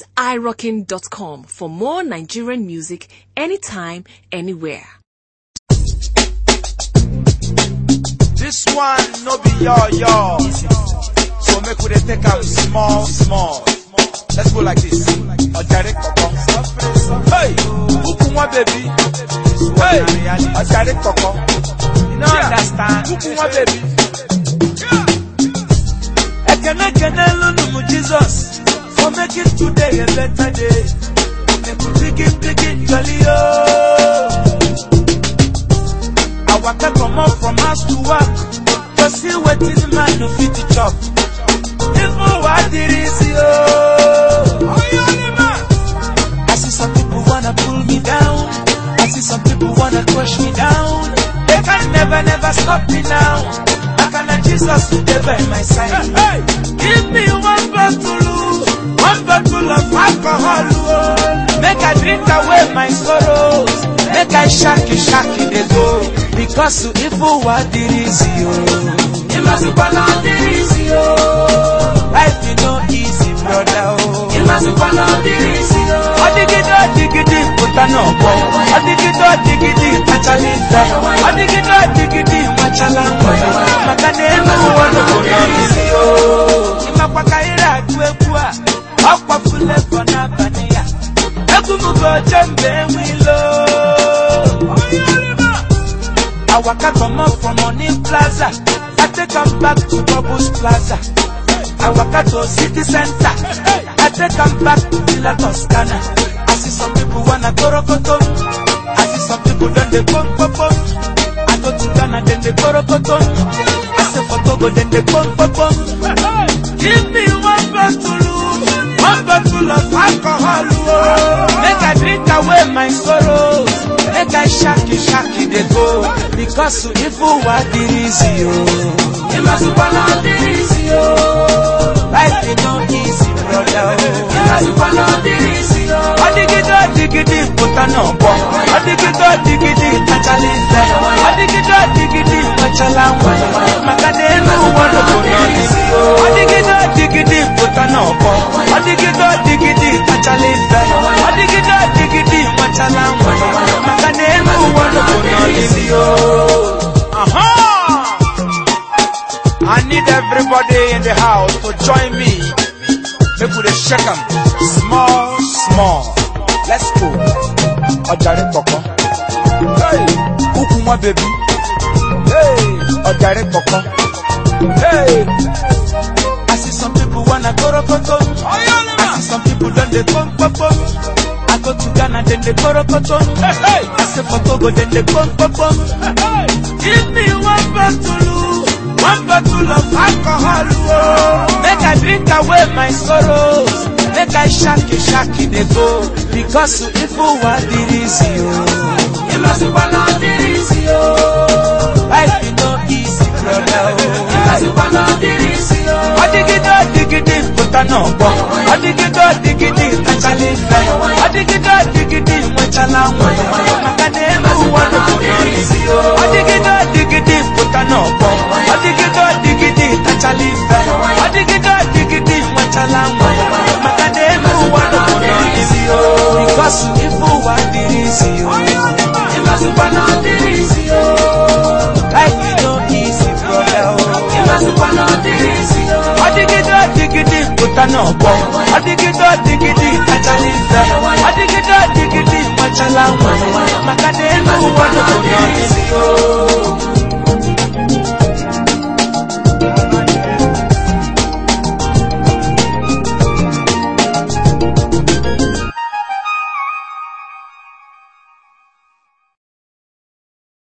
Visit irockin.com for more Nigerian music anytime, anywhere. This one no be your your. So make we take am small small. Let's go like this. Ọjàre kọ̀kọ́. Hey! Kúkú wọn bèbí. Hey! Ọjàre kọ̀kọ́. You no understand. Kúkú wọn bèbí. Ekene kene lulu mu Jesus. For making today a better day. Make we begin begin jolly oh. I waka comot from house to work to see wetin man no fit to chop. Even wa diri si o. I see some people wanna pull me down. I see some people wanna crush me down. They can never never stop me now. Makana Jesus dey by my side. Give me one bottle, one bottle of alcohol. oh. Make I drink away my sorrows. Make I shaki shaki dey go. Because evil wa diri si o. waka comot from Money Plaza. I take am back to Bubbles Plaza. I waka to City Center. I take am back to Villa Toscana. I see some people wanna go rokoto. I see some people done dey pom pom pom. I go to Ghana then they go rokoto. I say for Togo then they pom pom pom. Give me one bottle, one bottle of alcohol. oh. Make I drink away my sorrows. Make I shaki shaki dey go. Because evil wa dirizi o. Imasupana dirizi o. Life is no easy, brother. o. Imasupana dirizi o. Odigidi odigidi puta no bọ. Odigidi odigidi kachali nfẹ. Odigidi odigidi nwechala nwe. The house to join me. Make we shake am small small. Let's go. Ọjàre kọ̀kọ́. Hey! Kúkú wọn bèbí. Hey! Ọjàre kọ̀kọ́. Hey! I see some people wanna go rokoto. I see some people don dey pom pom pom. I go to Ghana then they go rokoto. I say for Togo then they pom pom pom. Give me one bottle, one bottle of alcohol. Oh. Make I drink away my sorrows. Make I shaki shaki dey go. Because evil wa dirizi o. Imasupana dirizi o. Life is no easy, brother. Oh. Imasupana dirizi o. Odigidi odigidi puta no bọ. Odigidi odigidi kachali nfẹ. Odigidi odigidi nwechala nwe. Dirizi o. Imasupana dirizi o. Life is no easy, brother. Oh. Imasupana dirizi o. Odigidi odigidi puta no bọ. Odigidi odigidi kachali nfẹ. Odigidi odigidi nwechala nwe. Maka na elu ụwa n'obodo dirizi o.